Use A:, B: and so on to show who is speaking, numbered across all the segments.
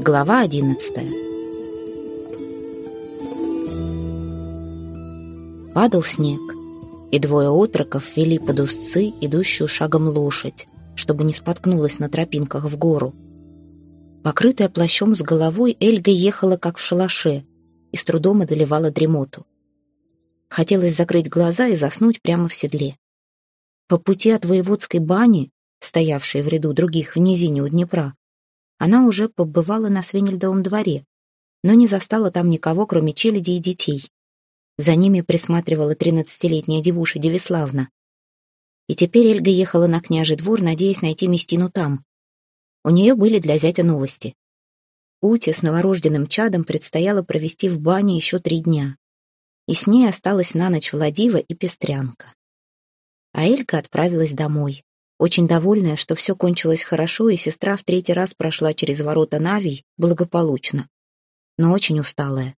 A: Глава одиннадцатая Падал снег, и двое отроков вели под узцы идущую шагом лошадь, чтобы не споткнулась на тропинках в гору. Покрытая плащом с головой, Эльга ехала как в шалаше и с трудом одолевала дремоту. Хотелось закрыть глаза и заснуть прямо в седле. По пути от воеводской бани, стоявшей в ряду других в низине у Днепра, она уже побывала на Свенельдовом дворе, но не застала там никого, кроме челяди и детей. За ними присматривала тринадцатилетняя девуша Девиславна. И теперь Эльга ехала на княжий двор, надеясь найти Местину там. У нее были для зятя новости. Ути с новорожденным чадом предстояло провести в бане еще три дня и с ней осталась на ночь Владива и Пестрянка. А Элька отправилась домой, очень довольная, что все кончилось хорошо, и сестра в третий раз прошла через ворота Навий благополучно, но очень усталая.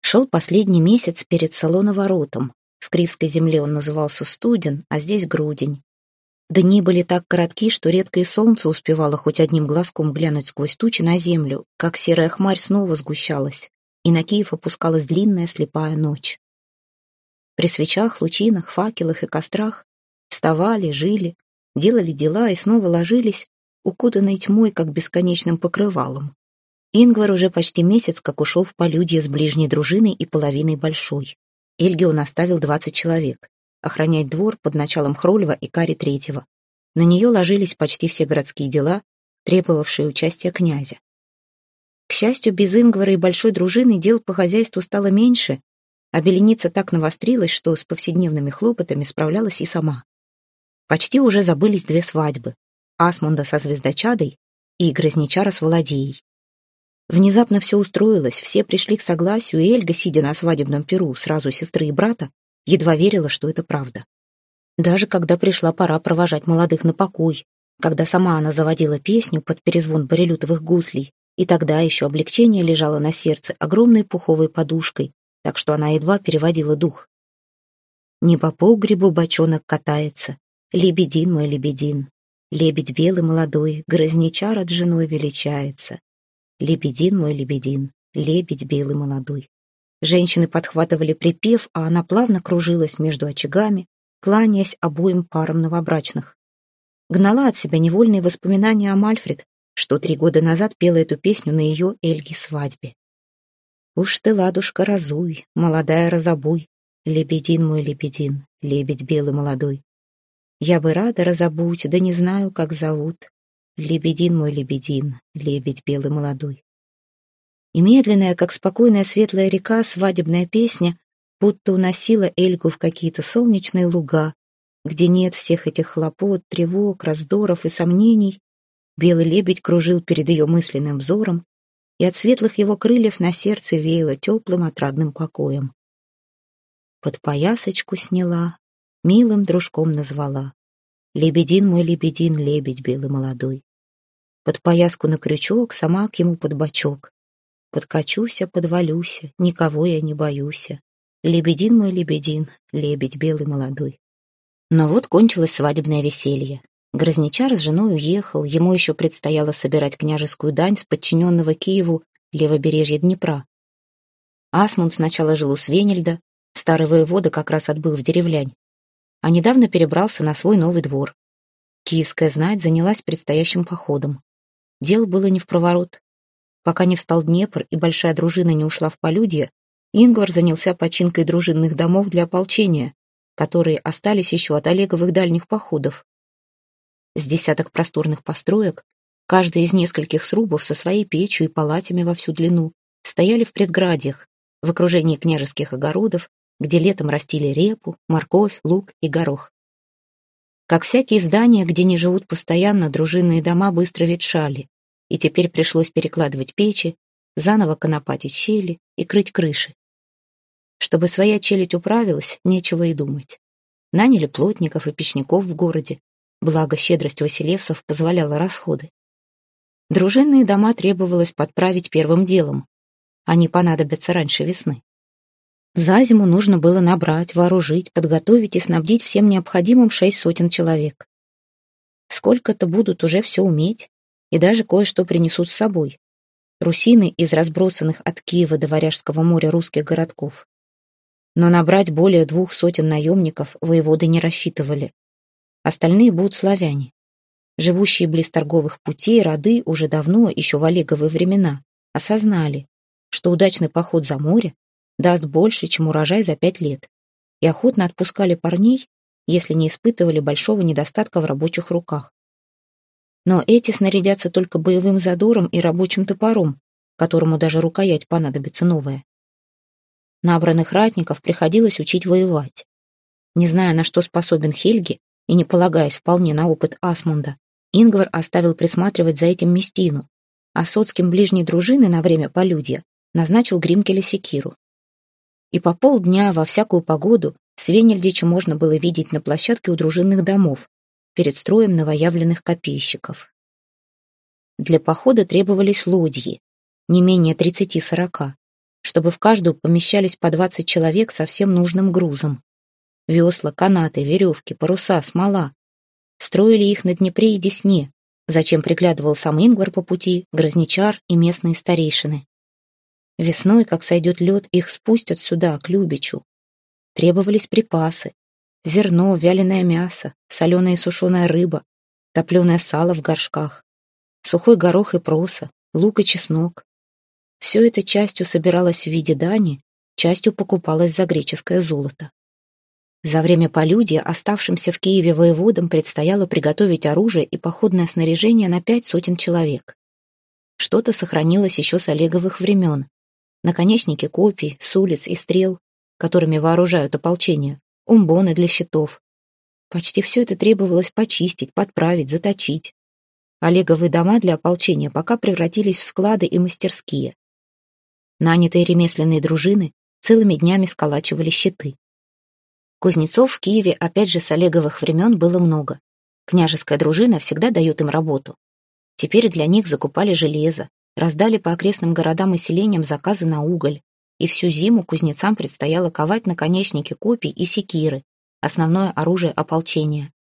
A: Шел последний месяц перед салоноворотом. В Кривской земле он назывался Студен, а здесь Грудень. Дни были так коротки, что редко и солнце успевало хоть одним глазком глянуть сквозь тучи на землю, как серая хмарь снова сгущалась и на Киев опускалась длинная слепая ночь. При свечах, лучинах, факелах и кострах вставали, жили, делали дела и снова ложились, укутанной тьмой, как бесконечным покрывалом. Ингвар уже почти месяц как ушел в полюдье с ближней дружиной и половиной большой. Эльге он оставил двадцать человек, охранять двор под началом Хрольва и Кари Третьего. На нее ложились почти все городские дела, требовавшие участия князя. К счастью, без Ингвара и большой дружины дел по хозяйству стало меньше, а Беленица так навострилась, что с повседневными хлопотами справлялась и сама. Почти уже забылись две свадьбы — Асмунда со Звездочадой и Грозничара с Володеей. Внезапно все устроилось, все пришли к согласию, и Эльга, сидя на свадебном перу сразу сестры и брата, едва верила, что это правда. Даже когда пришла пора провожать молодых на покой, когда сама она заводила песню под перезвон барелютовых гуслей, и тогда еще облегчение лежало на сердце огромной пуховой подушкой, так что она едва переводила дух. Не по погребу бочонок катается, лебедин мой лебедин, лебедь белый молодой, грозничар от женой величается. Лебедин мой лебедин, лебедь белый молодой. Женщины подхватывали припев, а она плавно кружилась между очагами, кланяясь обоим парам новобрачных. Гнала от себя невольные воспоминания о Мальфред, что три года назад пела эту песню на ее Эльге свадьбе. «Уж ты, ладушка, разуй, молодая разобуй, лебедин мой лебедин, лебедь белый молодой. Я бы рада разобуть, да не знаю, как зовут. Лебедин мой лебедин, лебедь белый молодой». И медленная, как спокойная светлая река, свадебная песня будто уносила Эльгу в какие-то солнечные луга, где нет всех этих хлопот, тревог, раздоров и сомнений, Белый лебедь кружил перед ее мысленным взором, и от светлых его крыльев на сердце веяло теплым отрадным покоем. Под поясочку сняла, милым дружком назвала. Лебедин мой лебедин, лебедь белый молодой. Под пояску на крючок, сама к ему под бочок. Подкачуся, подвалюся, никого я не боюся. Лебедин мой лебедин, лебедь белый молодой. Но вот кончилось свадебное веселье. Грозничар с женой уехал, ему еще предстояло собирать княжескую дань с подчиненного Киеву левобережья Днепра. Асмунд сначала жил у Свенельда, старый воевода как раз отбыл в деревлянь, а недавно перебрался на свой новый двор. Киевская знать занялась предстоящим походом. Дело было не в проворот. Пока не встал Днепр и большая дружина не ушла в полюдье, Ингвар занялся починкой дружинных домов для ополчения, которые остались еще от Олеговых дальних походов с десяток просторных построек, каждая из нескольких срубов со своей печью и палатями во всю длину, стояли в предградьях, в окружении княжеских огородов, где летом растили репу, морковь, лук и горох. Как всякие здания, где не живут постоянно, дружинные дома быстро ветшали, и теперь пришлось перекладывать печи, заново конопатить щели и крыть крыши. Чтобы своя челядь управилась, нечего и думать. Наняли плотников и печников в городе, благо щедрость Василевсов позволяла расходы. Дружинные дома требовалось подправить первым делом. Они понадобятся раньше весны. За зиму нужно было набрать, вооружить, подготовить и снабдить всем необходимым шесть сотен человек. Сколько-то будут уже все уметь, и даже кое-что принесут с собой. Русины из разбросанных от Киева до Варяжского моря русских городков. Но набрать более двух сотен наемников воеводы не рассчитывали. Остальные будут славяне. Живущие близ торговых путей роды уже давно, еще в Олеговые времена, осознали, что удачный поход за море даст больше, чем урожай за пять лет, и охотно отпускали парней, если не испытывали большого недостатка в рабочих руках. Но эти снарядятся только боевым задором и рабочим топором, которому даже рукоять понадобится новая. Набранных ратников приходилось учить воевать. Не зная, на что способен Хельги, и не полагаясь вполне на опыт Асмунда, Ингвар оставил присматривать за этим Местину, а соцким ближней дружины на время полюдья назначил Гримкеля Секиру. И по полдня во всякую погоду Свенельдича можно было видеть на площадке у дружинных домов, перед строем новоявленных копейщиков. Для похода требовались лодьи, не менее 30-40, чтобы в каждую помещались по 20 человек со всем нужным грузом. Весла, канаты, веревки, паруса, смола. Строили их на Днепре и Десне, зачем приглядывал сам Ингвар по пути, Грозничар и местные старейшины. Весной, как сойдет лед, их спустят сюда, к Любичу. Требовались припасы. Зерно, вяленое мясо, соленая и сушеная рыба, топленое сало в горшках, сухой горох и проса, лук и чеснок. Все это частью собиралось в виде дани, частью покупалось за греческое золото. За время полюдия оставшимся в Киеве воеводам предстояло приготовить оружие и походное снаряжение на пять сотен человек. Что-то сохранилось еще с Олеговых времен наконечники копий, с улиц и стрел, которыми вооружают ополчение, умбоны для щитов. Почти все это требовалось почистить, подправить, заточить. Олеговые дома для ополчения пока превратились в склады и мастерские. Нанятые ремесленные дружины целыми днями сколачивали щиты. Кузнецов в Киеве опять же с Олеговых времен было много. Княжеская дружина всегда дает им работу. Теперь для них закупали железо, раздали по окрестным городам и селениям заказы на уголь, и всю зиму кузнецам предстояло ковать наконечники копий и секиры, основное оружие ополчения.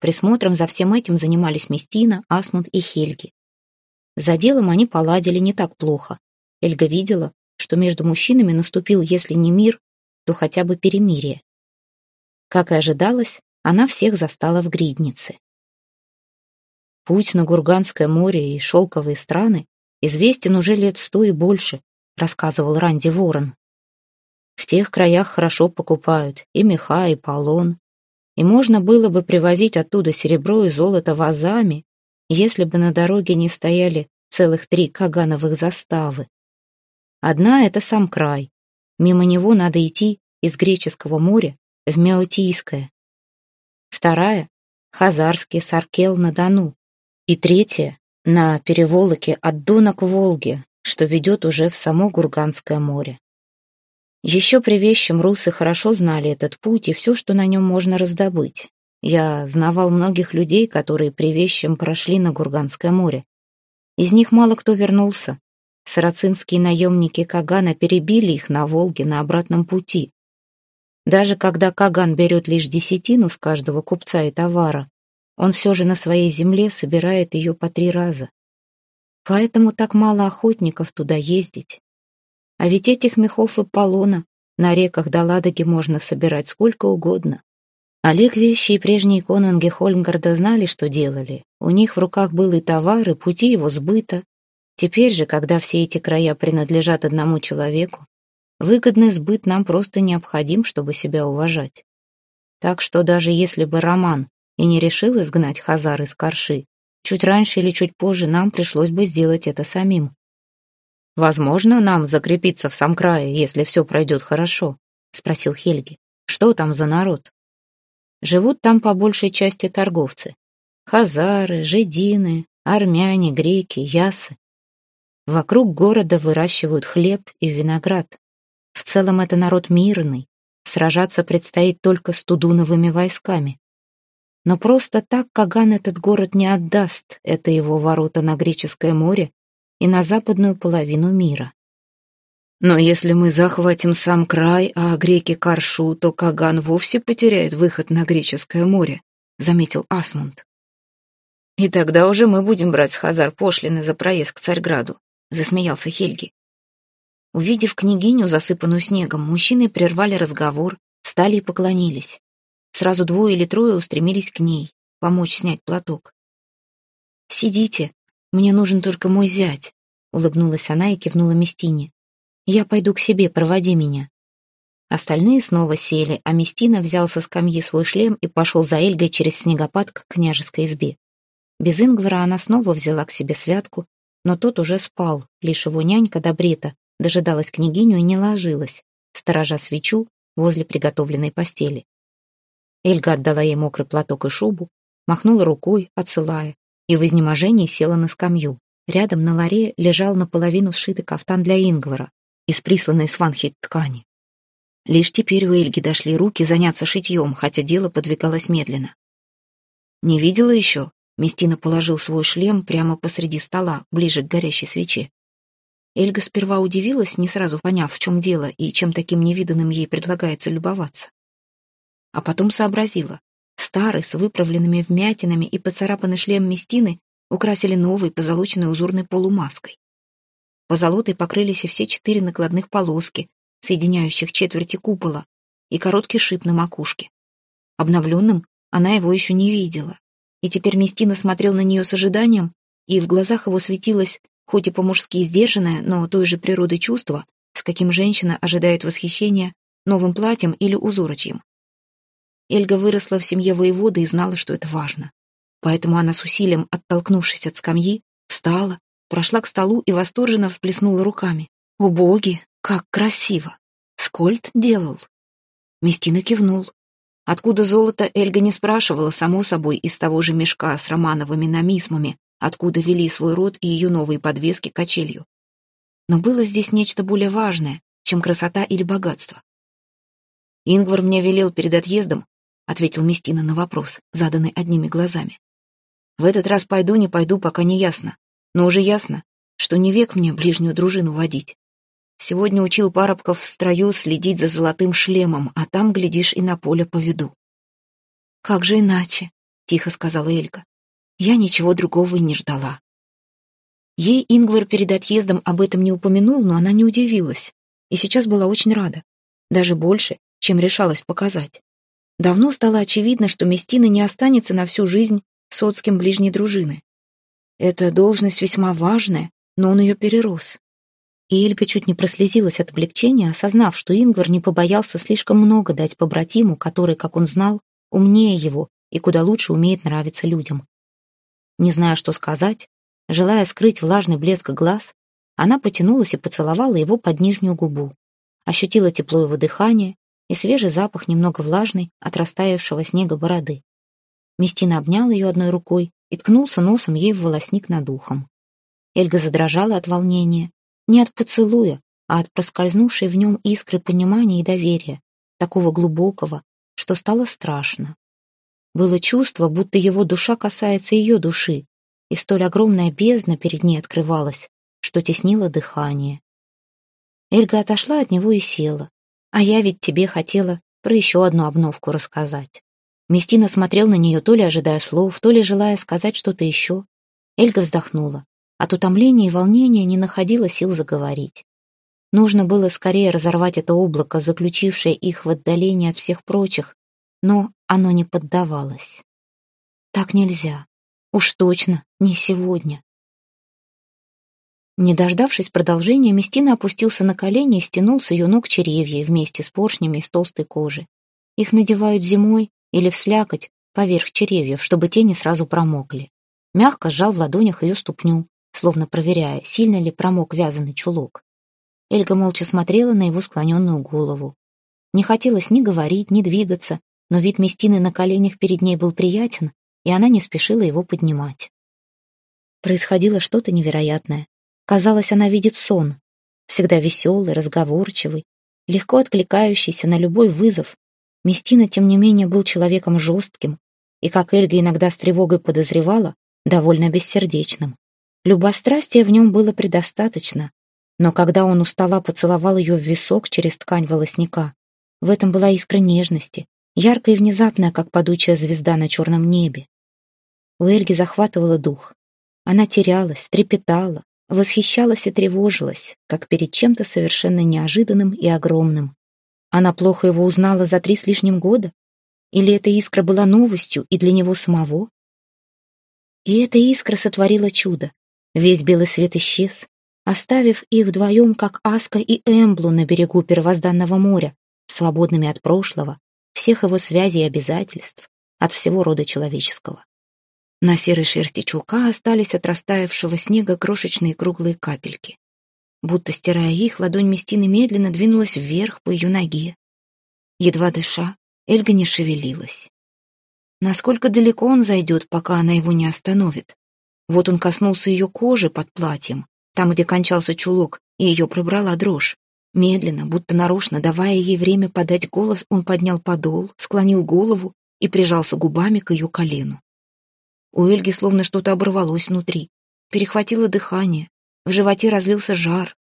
A: Присмотром за всем этим занимались Местина, Асмунд и Хельги. За делом они поладили не так плохо. Эльга видела, что между мужчинами наступил, если не мир, то хотя бы перемирие. Как и ожидалось, она всех застала в гриднице. Путь на Гурганское море и шелковые страны известен уже лет сто и больше, рассказывал Ранди Ворон. В тех краях хорошо покупают и меха, и полон, и можно было бы привозить оттуда серебро и золото вазами, если бы на дороге не стояли целых три кагановых заставы. Одна — это сам край. Мимо него надо идти из Греческого моря в Меотийское. Вторая — Хазарский Саркел на Дону. И третья — на переволоке от Дона к Волге, что ведет уже в само Гурганское море. Еще при вещем русы хорошо знали этот путь и все, что на нем можно раздобыть. Я знавал многих людей, которые при вещем прошли на Гурганское море. Из них мало кто вернулся. Сарацинские наемники Кагана перебили их на Волге на обратном пути. Даже когда Каган берет лишь десятину с каждого купца и товара, он все же на своей земле собирает ее по три раза. Поэтому так мало охотников туда ездить. А ведь этих мехов и полона на реках до Ладоги можно собирать сколько угодно. Олег Вещи и прежние конунги Хольмгарда знали, что делали. У них в руках был и товар, и пути его сбыта. Теперь же, когда все эти края принадлежат одному человеку, выгодный сбыт нам просто необходим, чтобы себя уважать. Так что даже если бы Роман и не решил изгнать Хазар из Карши, Чуть раньше или чуть позже нам пришлось бы сделать это самим. «Возможно, нам закрепиться в сам крае, если все пройдет хорошо?» — спросил Хельги. «Что там за народ?» «Живут там по большей части торговцы. Хазары, жидины, армяне, греки, ясы. Вокруг города выращивают хлеб и виноград. В целом это народ мирный. Сражаться предстоит только с тудуновыми войсками. Но просто так Каган этот город не отдаст, это его ворота на Греческое море и на западную половину мира. Но если мы захватим сам край, а греки Каршу, то Каган вовсе потеряет выход на Греческое море, заметил Асмунд. «И тогда уже мы будем брать с Хазар пошлины за проезд к Царьграду», — засмеялся Хельги. Увидев княгиню, засыпанную снегом, мужчины прервали разговор, встали и поклонились. Сразу двое или трое устремились к ней, помочь снять платок. «Сидите, мне нужен только мой зять», — улыбнулась она и кивнула Местине. «Я пойду к себе, проводи меня». Остальные снова сели, а Местина взял со скамьи свой шлем и пошел за Эльгой через снегопад к княжеской избе. Без Ингвара она снова взяла к себе святку, но тот уже спал, лишь его нянька Добрета дожидалась княгиню и не ложилась, сторожа свечу возле приготовленной постели. Эльга отдала ей мокрый платок и шубу, махнула рукой, отсылая, и в изнеможении села на скамью. Рядом на ларе лежал наполовину сшитый кафтан для Ингвара из присланной с ткани. Лишь теперь у Эльги дошли руки заняться шитьем, хотя дело подвигалось медленно. «Не видела еще?» Местина положил свой шлем прямо посреди стола, ближе к горящей свече. Эльга сперва удивилась, не сразу поняв, в чем дело и чем таким невиданным ей предлагается любоваться. А потом сообразила. Старый, с выправленными вмятинами и поцарапанный шлем Местины украсили новой позолоченной узорной полумаской. Позолотой покрылись и все четыре накладных полоски, соединяющих четверти купола, и короткий шип на макушке. Обновленным она его еще не видела, и теперь Местина смотрел на нее с ожиданием, и в глазах его светилось хоть и по-мужски сдержанное, но той же природы чувство, с каким женщина ожидает восхищения новым платьем или узорочьем. Эльга выросла в семье воевода и знала, что это важно. Поэтому она с усилием, оттолкнувшись от скамьи, встала, прошла к столу и восторженно всплеснула руками. «О боги, как красиво! Скольд делал!» Местина кивнул. Откуда золото, Эльга не спрашивала, само собой, из того же мешка с романовыми намисмами, откуда вели свой род и ее новые подвески качелью. Но было здесь нечто более важное, чем красота или богатство. «Ингвар мне велел перед отъездом», — ответил Местина на вопрос, заданный одними глазами. «В этот раз пойду, не пойду, пока не ясно. Но уже ясно, что не век мне ближнюю дружину водить. Сегодня учил парубков в строю следить за золотым шлемом, а там, глядишь, и на поле поведу». «Как же иначе?» — тихо сказала Элька. Я ничего другого и не ждала. Ей Ингвар перед отъездом об этом не упомянул, но она не удивилась. И сейчас была очень рада. Даже больше, чем решалась показать. Давно стало очевидно, что Местина не останется на всю жизнь соцким ближней дружины. Эта должность весьма важная, но он ее перерос. И Эльга чуть не прослезилась от облегчения, осознав, что Ингвар не побоялся слишком много дать побратиму, который, как он знал, умнее его и куда лучше умеет нравиться людям. Не зная, что сказать, желая скрыть влажный блеск глаз, она потянулась и поцеловала его под нижнюю губу. Ощутила тепло его дыхания и свежий запах, немного влажный, от растаявшего снега бороды. Местина обнял ее одной рукой и ткнулся носом ей в волосник над ухом. Эльга задрожала от волнения, не от поцелуя, а от проскользнувшей в нем искры понимания и доверия, такого глубокого, что стало страшно. Было чувство, будто его душа касается ее души, и столь огромная бездна перед ней открывалась, что теснило дыхание. Эльга отошла от него и села. «А я ведь тебе хотела про еще одну обновку рассказать». Местина смотрел на нее, то ли ожидая слов, то ли желая сказать что-то еще. Эльга вздохнула. От утомления и волнения не находила сил заговорить. Нужно было скорее разорвать это облако, заключившее их в отдалении от всех прочих, но оно не поддавалось. Так нельзя. Уж точно, не сегодня. Не дождавшись продолжения, Местина опустился на колени и стянул с ее ног черевья вместе с поршнями из толстой кожи. Их надевают зимой или в слякоть поверх черевьев, чтобы те не сразу промокли. Мягко сжал в ладонях ее ступню, словно проверяя, сильно ли промок вязаный чулок. Эльга молча смотрела на его склоненную голову. Не хотелось ни говорить, ни двигаться, но вид Местины на коленях перед ней был приятен, и она не спешила его поднимать. Происходило что-то невероятное. Казалось, она видит сон, всегда веселый, разговорчивый, легко откликающийся на любой вызов. Местина, тем не менее, был человеком жестким и, как Эльга иногда с тревогой подозревала, довольно бессердечным. Любострастия в нем было предостаточно, но когда он устала поцеловал ее в висок через ткань волосника, в этом была искра нежности, яркая и внезапная, как падучая звезда на черном небе. У Эльги захватывала дух. Она терялась, трепетала, восхищалась и тревожилась, как перед чем-то совершенно неожиданным и огромным. Она плохо его узнала за три с лишним года? Или эта искра была новостью и для него самого? И эта искра сотворила чудо. Весь белый свет исчез, оставив их вдвоем, как Аска и Эмблу на берегу первозданного моря, свободными от прошлого, всех его связей и обязательств, от всего рода человеческого. На серой шерсти чулка остались от растаявшего снега крошечные круглые капельки. Будто стирая их, ладонь Местины медленно двинулась вверх по ее ноге. Едва дыша, Эльга не шевелилась. Насколько далеко он зайдет, пока она его не остановит? Вот он коснулся ее кожи под платьем, там, где кончался чулок, и ее пробрала дрожь. Медленно, будто нарочно, давая ей время подать голос, он поднял подол, склонил голову и прижался губами к ее колену. У Эльги словно что-то оборвалось внутри, перехватило дыхание, в животе разлился жар.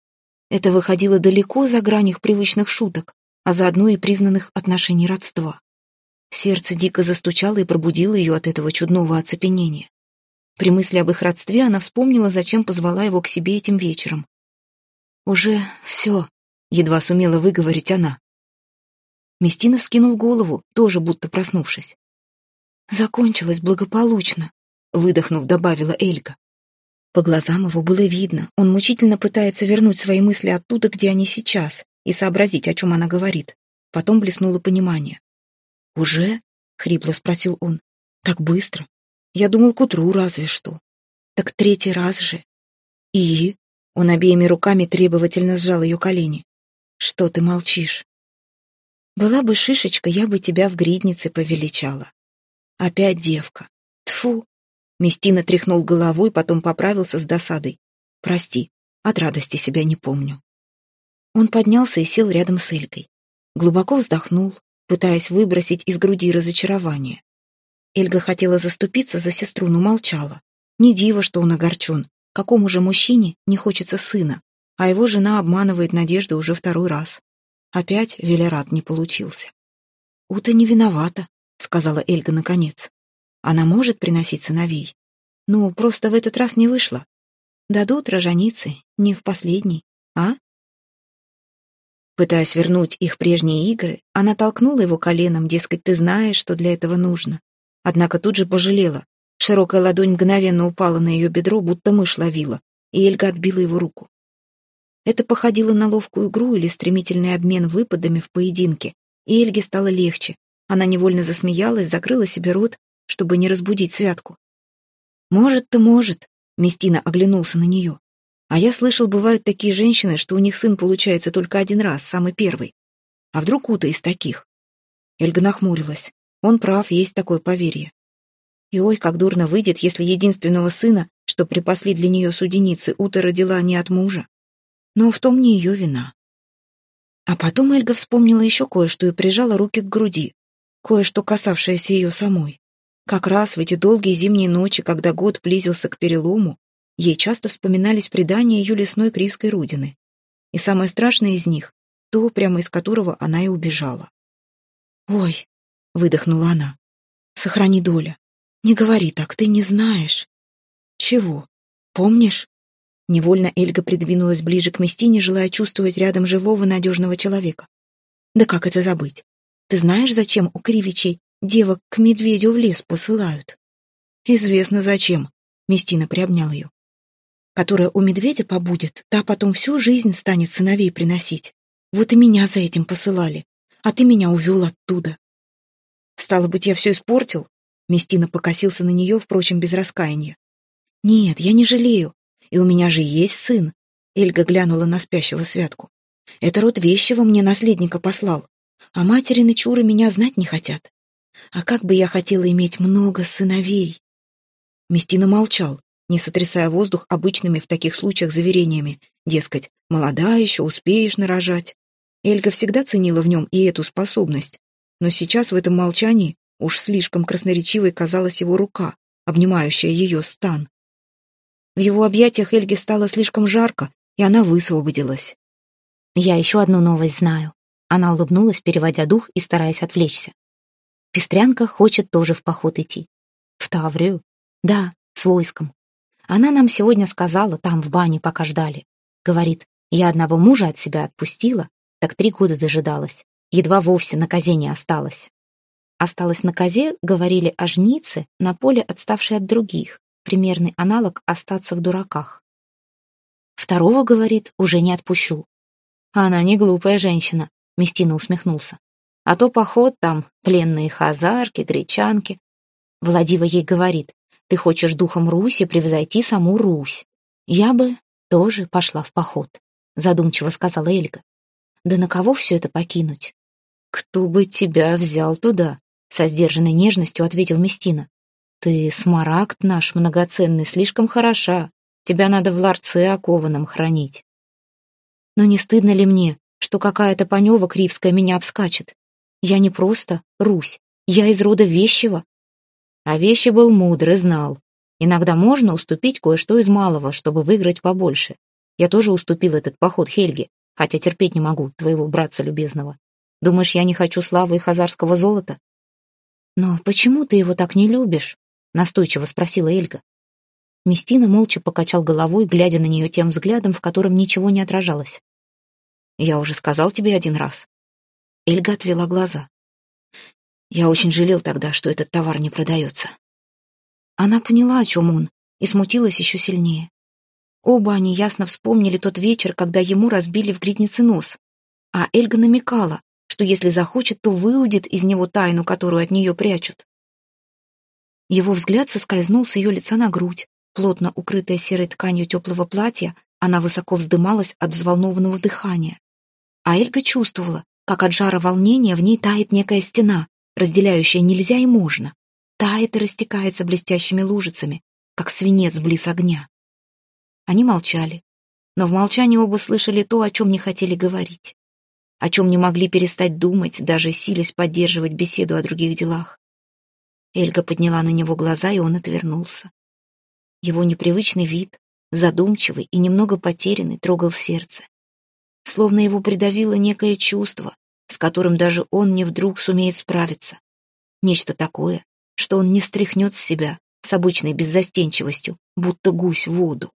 A: Это выходило далеко за грань их привычных шуток, а заодно и признанных отношений родства. Сердце дико застучало и пробудило ее от этого чудного оцепенения. При мысли об их родстве она вспомнила, зачем позвала его к себе этим вечером. «Уже все», — едва сумела выговорить она. Местина вскинул голову, тоже будто проснувшись. «Закончилось благополучно», — выдохнув, добавила Эльга. По глазам его было видно, он мучительно пытается вернуть свои мысли оттуда, где они сейчас, и сообразить, о чем она говорит. Потом блеснуло понимание. «Уже?» — хрипло спросил он. «Так быстро? Я думал, к утру разве что. Так третий раз же. И? Он обеими руками требовательно сжал ее колени. Что ты молчишь? Была бы шишечка, я бы тебя в гриднице повеличала. Опять девка. Тфу. Местина тряхнул головой, потом поправился с досадой. Прости, от радости себя не помню. Он поднялся и сел рядом с Элькой. Глубоко вздохнул, пытаясь выбросить из груди разочарование. Эльга хотела заступиться за сестру, но молчала. Не диво, что он огорчен. Какому же мужчине не хочется сына, а его жена обманывает надежду уже второй раз. Опять Велерат не получился. «Ута не виновата», — сказала Эльга наконец. «Она может приносить сыновей. Ну, просто в этот раз не вышло. Дадут роженицы, не в последний, а?» Пытаясь вернуть их прежние игры, она толкнула его коленом, дескать, ты знаешь, что для этого нужно. Однако тут же пожалела. Широкая ладонь мгновенно упала на ее бедро, будто мышь ловила, и Эльга отбила его руку. Это походило на ловкую игру или стремительный обмен выпадами в поединке, и Эльге стало легче. Она невольно засмеялась, закрыла себе рот, чтобы не разбудить Святку. «Может-то может», — Местина оглянулся на нее. «А я слышал, бывают такие женщины, что у них сын получается только один раз, самый первый. А вдруг Ута из таких?» Эльга нахмурилась. Он прав, есть такое поверье. И ой, как дурно выйдет, если единственного сына, что припасли для нее суденицы, Ута родила не от мужа. Но в том не ее вина. А потом Эльга вспомнила еще кое-что и прижала руки к груди, кое-что касавшееся ее самой. Как раз в эти долгие зимние ночи, когда год близился к перелому, ей часто вспоминались предания ее лесной Кривской Рудины. И самое страшное из них — то, прямо из которого она и убежала. «Ой, выдохнула она. Сохрани доля. Не говори так, ты не знаешь. Чего? Помнишь? Невольно Эльга придвинулась ближе к Местине, желая чувствовать рядом живого, надежного человека. Да как это забыть? Ты знаешь, зачем у Кривичей девок к медведю в лес посылают? Известно зачем, Местина приобнял ее. Которая у медведя побудет, та потом всю жизнь станет сыновей приносить. Вот и меня за этим посылали, а ты меня увел оттуда. Стало быть, я все испортил? Местина покосился на нее, впрочем, без раскаяния. Нет, я не жалею. И у меня же есть сын. Эльга глянула на спящего святку. Это род вещего мне наследника послал. А материны чуры меня знать не хотят. А как бы я хотела иметь много сыновей. Местина молчал, не сотрясая воздух обычными в таких случаях заверениями. Дескать, молода еще, успеешь нарожать. Эльга всегда ценила в нем и эту способность но сейчас в этом молчании уж слишком красноречивой казалась его рука, обнимающая ее стан. В его объятиях Эльге стало слишком жарко, и она высвободилась. «Я еще одну новость знаю». Она улыбнулась, переводя дух и стараясь отвлечься. «Пестрянка хочет тоже в поход идти. В Таврию. Да, с войском. Она нам сегодня сказала, там, в бане, пока ждали. Говорит, я одного мужа от себя отпустила, так три года дожидалась. Едва вовсе на козе не осталась. Осталась на козе, говорили о жнице, на поле отставшей от других. Примерный аналог остаться в дураках. Второго, говорит, уже не отпущу. Она не глупая женщина, Местина усмехнулся. А то поход там, пленные хазарки, гречанки. Владива ей говорит, ты хочешь духом Руси превзойти саму Русь. Я бы тоже пошла в поход, задумчиво сказала Эльга. Да на кого все это покинуть? Кто бы тебя взял туда? Со сдержанной нежностью ответил Местина. Ты, смарагд наш многоценный, слишком хороша. Тебя надо в ларце окованном хранить. Но не стыдно ли мне, что какая-то панева кривская меня обскачет? Я не просто Русь, я из рода вещего. А вещи был мудрый, знал. Иногда можно уступить кое-что из малого, чтобы выиграть побольше. Я тоже уступил этот поход Хельге, хотя терпеть не могу твоего братца любезного. Думаешь, я не хочу славы и хазарского золота? Но почему ты его так не любишь? Настойчиво спросила Эльга. Местина молча покачал головой, глядя на нее тем взглядом, в котором ничего не отражалось. «Я уже сказал тебе один раз». Эльга отвела глаза. Я очень жалел тогда, что этот товар не продается. Она поняла, о чем он, и смутилась еще сильнее. Оба они ясно вспомнили тот вечер, когда ему разбили в гриднице нос. А Эльга намекала, что если захочет, то выудит из него тайну, которую от нее прячут. Его взгляд соскользнул с ее лица на грудь, плотно укрытая серой тканью теплого платья, она высоко вздымалась от взволнованного дыхания. А Эльга чувствовала, как от жара волнения в ней тает некая стена, разделяющее нельзя и можно, тает и растекается блестящими лужицами, как свинец близ огня. Они молчали, но в молчании оба слышали то, о чем не хотели говорить, о чем не могли перестать думать, даже силясь поддерживать беседу о других делах. Эльга подняла на него глаза, и он отвернулся. Его непривычный вид, задумчивый и немного потерянный, трогал сердце. Словно его придавило некое чувство, с которым даже он не вдруг сумеет справиться. Нечто такое, что он не стряхнет с себя с обычной беззастенчивостью, будто гусь в воду.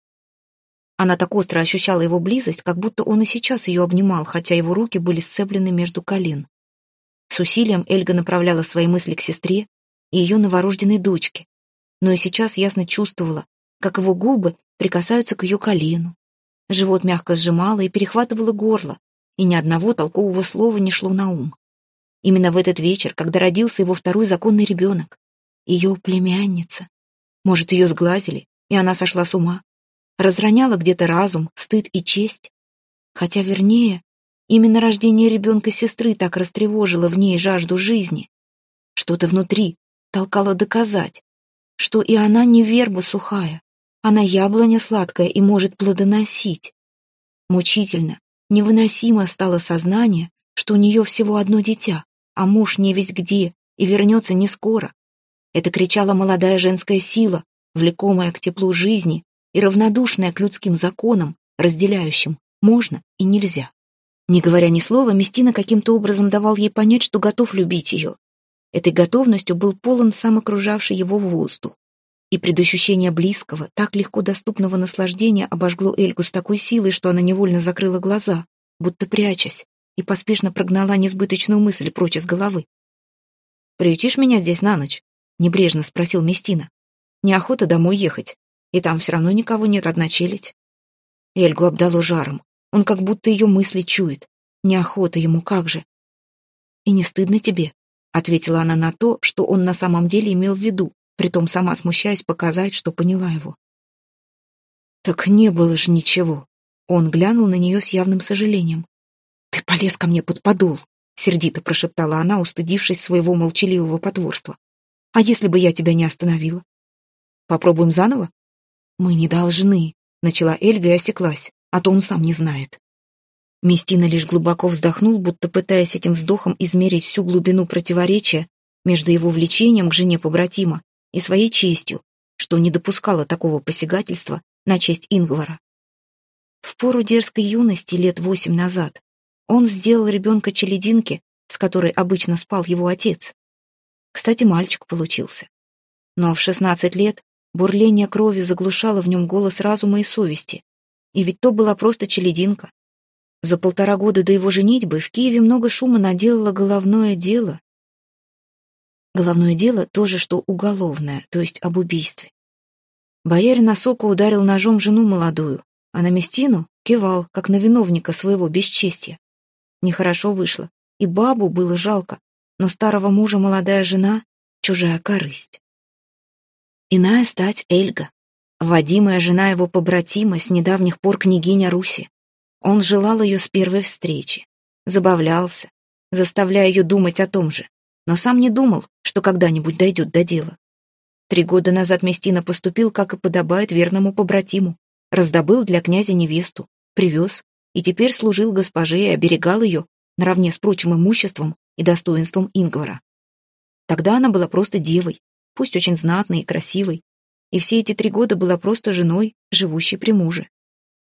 A: Она так остро ощущала его близость, как будто он и сейчас ее обнимал, хотя его руки были сцеплены между колен. С усилием Эльга направляла свои мысли к сестре и ее новорожденной дочке, но и сейчас ясно чувствовала, как его губы прикасаются к ее колену. Живот мягко сжимало и перехватывало горло, и ни одного толкового слова не шло на ум. Именно в этот вечер, когда родился его второй законный ребенок, ее племянница. Может, ее сглазили, и она сошла с ума. Разроняла где-то разум, стыд и честь. Хотя, вернее, именно рождение ребенка сестры так растревожило в ней жажду жизни. Что-то внутри толкало доказать, что и она не верба сухая, она яблоня сладкая и может плодоносить. Мучительно, Невыносимо стало сознание, что у нее всего одно дитя, а муж не весь где и вернется не скоро. Это кричала молодая женская сила, влекомая к теплу жизни и равнодушная к людским законам, разделяющим можно и нельзя. Не говоря ни слова, Местина каким-то образом давал ей понять, что готов любить ее. Этой готовностью был полон сам окружавший его воздух. И предощущение близкого, так легко доступного наслаждения обожгло Эльгу с такой силой, что она невольно закрыла глаза, будто прячась, и поспешно прогнала несбыточную мысль прочь из головы. «Приютишь меня здесь на ночь?» — небрежно спросил Местина. «Неохота домой ехать, и там все равно никого нет, одна челядь». Эльгу обдало жаром. Он как будто ее мысли чует. Неохота ему, как же. «И не стыдно тебе?» — ответила она на то, что он на самом деле имел в виду, притом сама смущаясь показать, что поняла его. «Так не было же ничего». Он глянул на нее с явным сожалением. «Ты полез ко мне под подол», — сердито прошептала она, устыдившись своего молчаливого потворства. «А если бы я тебя не остановила? Попробуем заново?» «Мы не должны», — начала Эльга и осеклась, а то он сам не знает. Местина лишь глубоко вздохнул, будто пытаясь этим вздохом измерить всю глубину противоречия между его влечением к жене побратима и своей честью, что не допускала такого посягательства на честь Ингвара. В пору дерзкой юности лет восемь назад он сделал ребенка челединки, с которой обычно спал его отец. Кстати, мальчик получился. Но в шестнадцать лет Бурление крови заглушало в нем голос разума и совести. И ведь то была просто челединка. За полтора года до его женитьбы в Киеве много шума наделало головное дело. Головное дело — то же, что уголовное, то есть об убийстве. Боярин Осока ударил ножом жену молодую, а на Местину кивал, как на виновника своего бесчестия. Нехорошо вышло, и бабу было жалко, но старого мужа молодая жена — чужая корысть. Иная стать Эльга, Вадимая жена его побратима, с недавних пор княгиня Руси. Он желал ее с первой встречи, забавлялся, заставляя ее думать о том же, но сам не думал, что когда-нибудь дойдет до дела. Три года назад Местина поступил, как и подобает верному побратиму, раздобыл для князя невесту, привез, и теперь служил госпоже и оберегал ее наравне с прочим имуществом и достоинством Ингвара. Тогда она была просто девой, пусть очень знатной и красивой, и все эти три года была просто женой, живущей при муже.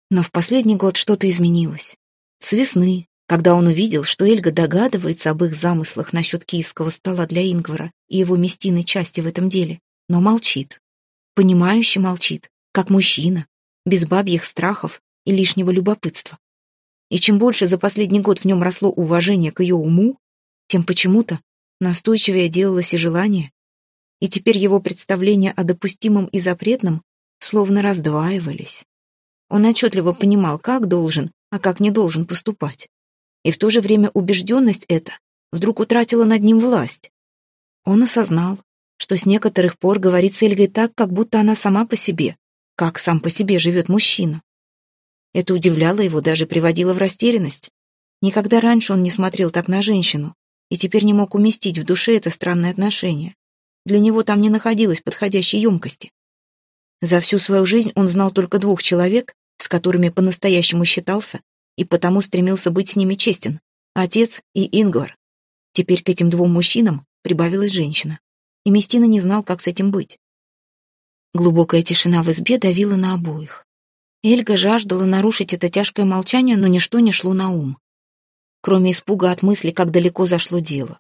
A: Но в последний год что-то изменилось. С весны, когда он увидел, что Эльга догадывается об их замыслах насчет киевского стола для Ингвара и его местиной части в этом деле, но молчит. Понимающе молчит, как мужчина, без бабьих страхов и лишнего любопытства. И чем больше за последний год в нем росло уважение к ее уму, тем почему-то настойчивее делалось и желание, и теперь его представления о допустимом и запретном словно раздваивались. Он отчетливо понимал, как должен, а как не должен поступать. И в то же время убежденность эта вдруг утратила над ним власть. Он осознал, что с некоторых пор говорит с Эльгой так, как будто она сама по себе, как сам по себе живет мужчина. Это удивляло его, даже приводило в растерянность. Никогда раньше он не смотрел так на женщину, и теперь не мог уместить в душе это странное отношение. Для него там не находилось подходящей емкости. За всю свою жизнь он знал только двух человек, с которыми по-настоящему считался и потому стремился быть с ними честен — отец и Ингвар. Теперь к этим двум мужчинам прибавилась женщина, и Местина не знал, как с этим быть. Глубокая тишина в избе давила на обоих. Эльга жаждала нарушить это тяжкое молчание, но ничто не шло на ум. Кроме испуга от мысли, как далеко зашло дело.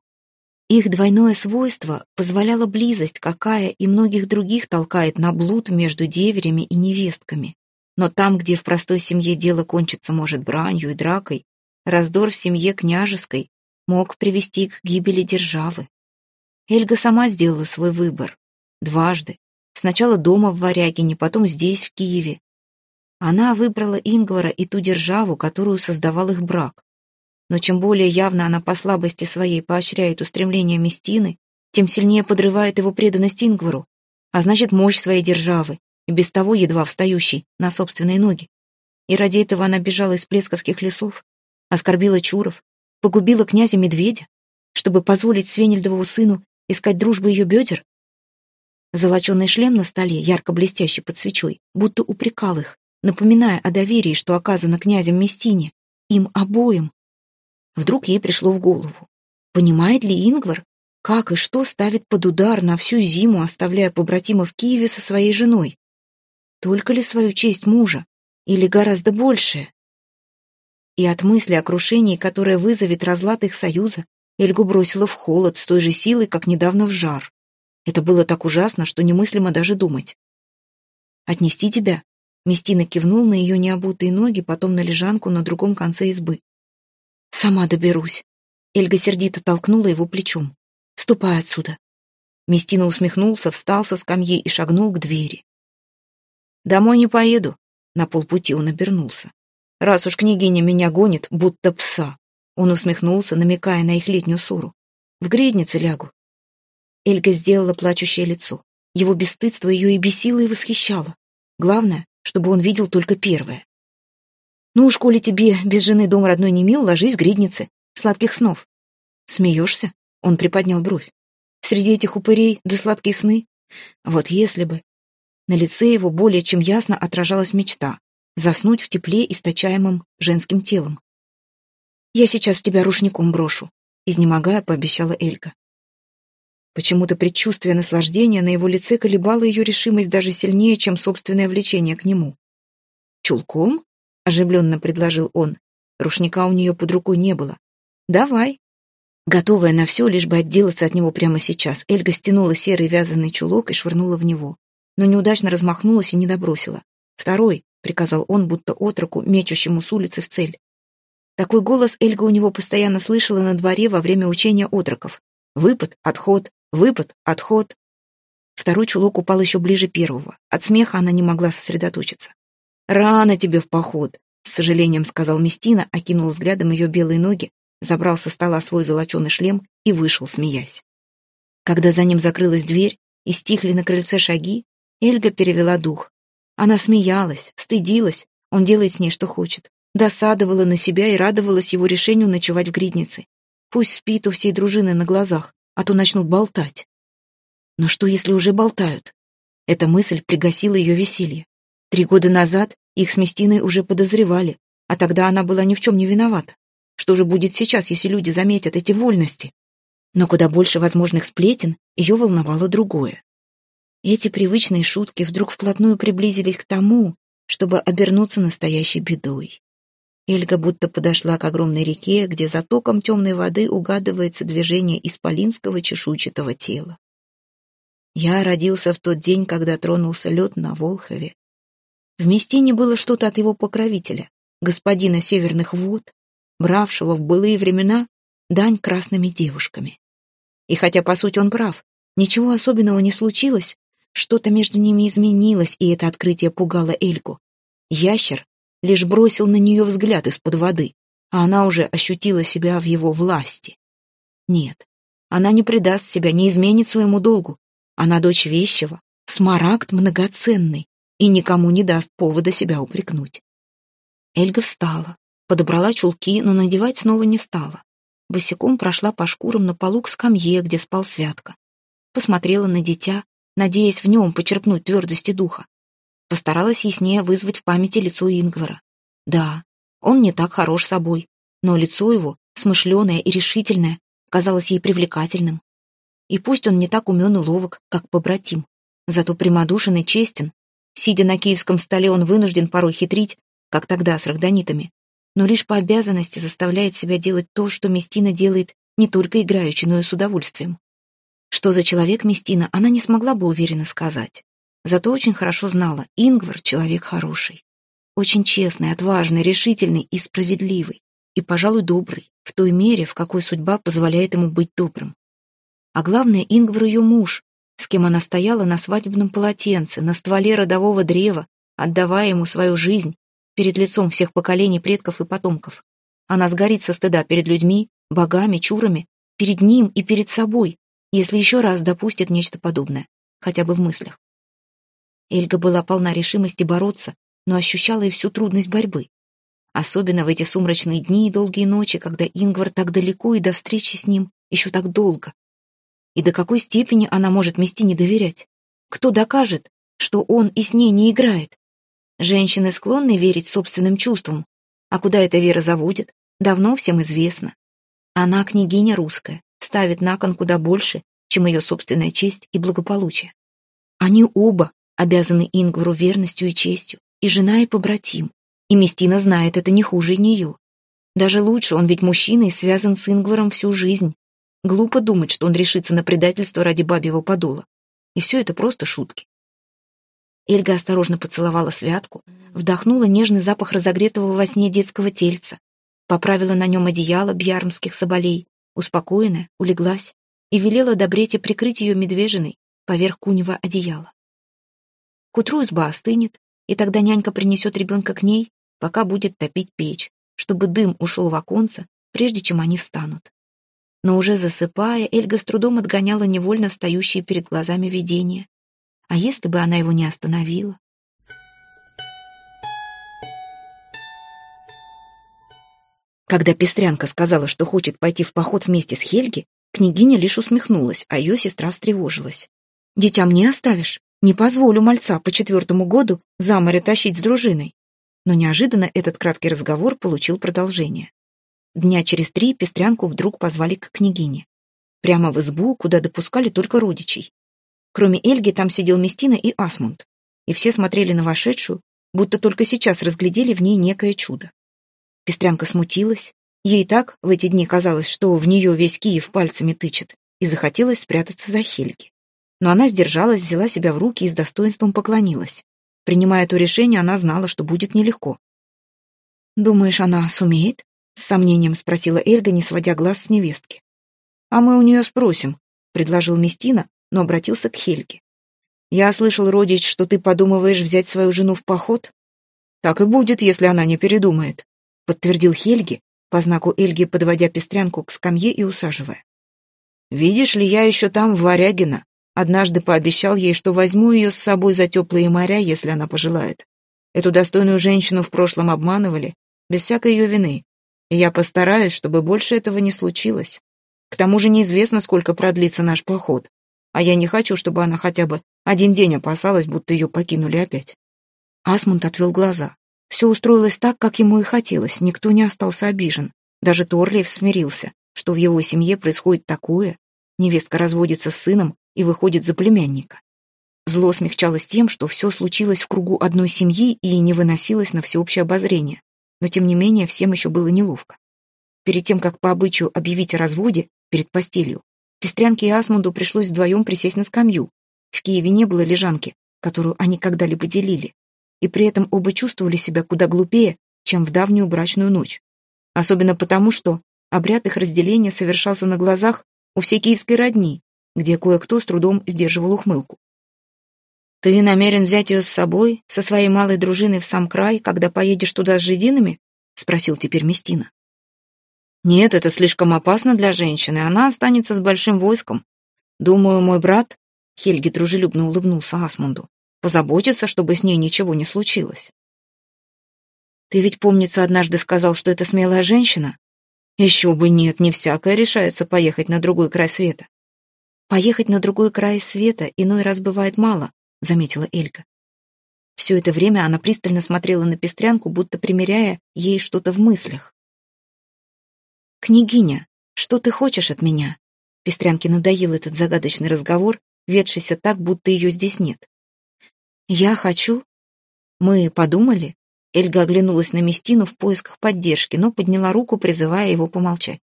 A: Их двойное свойство позволяло близость, какая и многих других толкает на блуд между деверями и невестками. Но там, где в простой семье дело кончится, может, бранью и дракой, раздор в семье княжеской мог привести к гибели державы. Эльга сама сделала свой выбор. Дважды. Сначала дома в Варягине, потом здесь, в Киеве. Она выбрала Ингвара и ту державу, которую создавал их брак. Но чем более явно она по слабости своей поощряет устремления Местины, тем сильнее подрывает его преданность Ингвару, а значит мощь своей державы, и без того едва встающей на собственные ноги. И ради этого она бежала из Плесковских лесов, оскорбила Чуров, погубила князя Медведя, чтобы позволить Свенельдову сыну искать дружбы ее бедер? Золоченый шлем на столе, ярко блестящий под свечой, будто упрекал их, напоминая о доверии, что оказано князем Местине, им обоим, Вдруг ей пришло в голову. Понимает ли Ингвар, как и что ставит под удар на всю зиму, оставляя побратима в Киеве со своей женой? Только ли свою честь мужа? Или гораздо большее? И от мысли о крушении, которое вызовет разлад их союза, Эльгу бросила в холод с той же силой, как недавно в жар. Это было так ужасно, что немыслимо даже думать. «Отнести тебя?» Местина кивнул на ее необутые ноги, потом на лежанку на другом конце избы. «Сама доберусь». Эльга сердито толкнула его плечом. «Ступай отсюда». Местина усмехнулся, встал со скамьи и шагнул к двери. «Домой не поеду», — на полпути он обернулся. «Раз уж княгиня меня гонит, будто пса». Он усмехнулся, намекая на их летнюю ссору. «В гриднице лягу». Эльга сделала плачущее лицо. Его бесстыдство ее и бесило, и восхищало. Главное, чтобы он видел только первое. Ну уж, коли тебе без жены дом родной не мил, ложись в гриднице. Сладких снов. Смеешься? Он приподнял бровь. Среди этих упырей да сладкие сны? Вот если бы. На лице его более чем ясно отражалась мечта — заснуть в тепле, источаемым женским телом. «Я сейчас в тебя рушником брошу», — изнемогая, пообещала Эльга. Почему-то предчувствие наслаждения на его лице колебало ее решимость даже сильнее, чем собственное влечение к нему. «Чулком?» оживленно предложил он. Рушника у нее под рукой не было. «Давай». Готовая на все, лишь бы отделаться от него прямо сейчас, Эльга стянула серый вязаный чулок и швырнула в него. Но неудачно размахнулась и не добросила. «Второй», — приказал он, будто отроку, мечущему с улицы в цель. Такой голос Эльга у него постоянно слышала на дворе во время учения отроков. Выпад, отход, выпад, отход. Второй чулок упал еще ближе первого. От смеха она не могла сосредоточиться. «Рано тебе в поход», — с сожалением сказал Местина, окинул взглядом ее белые ноги, забрал со стола свой золоченый шлем и вышел, смеясь. Когда за ним закрылась дверь и стихли на крыльце шаги, Эльга перевела дух. Она смеялась, стыдилась, он делает с ней что хочет досадовала на себя и радовалась его решению ночевать в гриднице. Пусть спит у всей дружины на глазах, а то начнут болтать. Но что, если уже болтают? Эта мысль пригасила ее веселье. Три года назад их с Местиной уже подозревали, а тогда она была ни в чем не виновата. Что же будет сейчас, если люди заметят эти вольности? Но куда больше возможных сплетен ее волновало другое. Эти привычные шутки вдруг вплотную приблизились к тому, чтобы обернуться настоящей бедой. Эльга будто подошла к огромной реке, где за током темной воды угадывается движение исполинского чешуйчатого тела. Я родился в тот день, когда тронулся лед на Волхове. В Местине было что-то от его покровителя, господина северных вод, бравшего в былые времена дань красными девушками. И хотя, по сути, он прав, ничего особенного не случилось, что-то между ними изменилось, и это открытие пугало Эльгу. Ящер лишь бросил на нее взгляд из-под воды, а она уже ощутила себя в его власти. Нет, она не предаст себя, не изменит своему долгу. Она дочь вещего, смарагд многоценный и никому не даст повода себя упрекнуть. Эльга встала, подобрала чулки, но надевать снова не стала. Босиком прошла по шкурам на полу к скамье, где спал Святка. Посмотрела на дитя, надеясь в нем почерпнуть твердости духа. Постаралась яснее вызвать в памяти лицо Ингвара. Да, он не так хорош собой, но лицо его, смышленое и решительное, казалось ей привлекательным. И пусть он не так умен и ловок, как побратим, зато прямодушен и честен. Сидя на киевском столе, он вынужден порой хитрить, как тогда с рогданитами, но лишь по обязанности заставляет себя делать то, что Местина делает не только играючи, но и с удовольствием. Что за человек Местина, она не смогла бы уверенно сказать. Зато очень хорошо знала, Ингвар — человек хороший. Очень честный, отважный, решительный и справедливый. И, пожалуй, добрый, в той мере, в какой судьба позволяет ему быть добрым. А главное, Ингвар ее муж, с кем она стояла на свадебном полотенце, на стволе родового древа, отдавая ему свою жизнь перед лицом всех поколений предков и потомков. Она сгорит со стыда перед людьми, богами, чурами, перед ним и перед собой, если еще раз допустит нечто подобное, хотя бы в мыслях. Эльга была полна решимости бороться, но ощущала и всю трудность борьбы. Особенно в эти сумрачные дни и долгие ночи, когда Ингвар так далеко и до встречи с ним еще так долго. И до какой степени она может Мести не доверять? Кто докажет, что он и с ней не играет? Женщины склонны верить собственным чувствам, а куда эта вера заводит, давно всем известно. Она княгиня русская, ставит на кон куда больше, чем ее собственная честь и благополучие. Они оба обязаны Ингвару верностью и честью, и жена, и побратим. И Местина знает это не хуже нее. Даже лучше, он ведь мужчина и связан с Ингваром всю жизнь. Глупо думать, что он решится на предательство ради бабьего подола. И все это просто шутки. Эльга осторожно поцеловала святку, вдохнула нежный запах разогретого во сне детского тельца, поправила на нем одеяло бьярмских соболей, успокоенная, улеглась и велела Добрете прикрыть ее медвежиной поверх кунева одеяла. К утру изба остынет, и тогда нянька принесет ребенка к ней, пока будет топить печь, чтобы дым ушел в оконце, прежде чем они встанут. Но уже засыпая, Эльга с трудом отгоняла невольно встающие перед глазами видения. А если бы она его не остановила? Когда Пестрянка сказала, что хочет пойти в поход вместе с Хельги, княгиня лишь усмехнулась, а ее сестра встревожилась. «Дитя мне оставишь?» Не позволю мальца по четвертому году за море тащить с дружиной. Но неожиданно этот краткий разговор получил продолжение. Дня через три пестрянку вдруг позвали к княгине. Прямо в избу, куда допускали только родичей. Кроме Эльги там сидел Местина и Асмунд. И все смотрели на вошедшую, будто только сейчас разглядели в ней некое чудо. Пестрянка смутилась. Ей так в эти дни казалось, что в нее весь Киев пальцами тычет, и захотелось спрятаться за Хельги.
B: Но она сдержалась, взяла себя в руки и с достоинством поклонилась. Принимая то решение, она знала, что будет нелегко. «Думаешь, она сумеет?» — с сомнением спросила Эльга, не сводя глаз с невестки. «А мы у нее спросим», — предложил Местина, но обратился к Хельге. «Я слышал, Родич, что ты подумываешь взять свою жену в поход?» «Так и будет, если она не передумает», — подтвердил Хельги, по знаку Эльги подводя пестрянку к скамье и усаживая. «Видишь ли, я еще там, в Варягино. Однажды пообещал ей, что возьму ее с собой за теплые моря, если она пожелает. Эту достойную женщину в прошлом обманывали, без всякой ее вины. И я постараюсь, чтобы больше этого не случилось. К тому же неизвестно, сколько продлится наш поход. А я не хочу, чтобы она хотя бы один день опасалась, будто ее покинули опять. Асмунд отвел глаза. Все устроилось так, как ему и хотелось, никто не остался обижен. Даже Торлиев смирился, что в его семье происходит такое. Невестка разводится с сыном и выходит за племянника. Зло смягчалось тем, что все случилось в кругу одной семьи и не выносилось на всеобщее обозрение но тем не менее всем еще было неловко. Перед тем, как по обычаю объявить о разводе, перед постелью, Пестрянке и Асмунду пришлось вдвоем присесть на скамью. В Киеве не было лежанки, которую они когда-либо делили, и при этом оба чувствовали себя куда глупее, чем в давнюю брачную ночь. Особенно потому, что обряд их разделения совершался на глазах у всей киевской родни, где кое-кто с трудом сдерживал ухмылку. «Ты намерен взять ее с собой, со своей малой дружиной в сам край, когда поедешь туда с жидинами?» — спросил теперь Местина. «Нет, это слишком опасно для женщины, она останется с большим войском. Думаю, мой брат...» — Хельги дружелюбно улыбнулся Асмунду. «Позаботится, чтобы с ней ничего не случилось». «Ты ведь, помнится, однажды сказал, что это смелая женщина?» «Еще бы нет, не всякая решается поехать на другой край света». «Поехать на другой край света иной раз бывает мало, заметила Элька. Все это время она пристально смотрела на пестрянку, будто примеряя ей что-то в мыслях. «Княгиня, что ты хочешь от меня?» Пестрянке надоел этот загадочный разговор, ведшийся так, будто ее здесь нет. «Я хочу...» «Мы подумали?» Эльга оглянулась на Местину в поисках поддержки, но подняла руку, призывая его помолчать.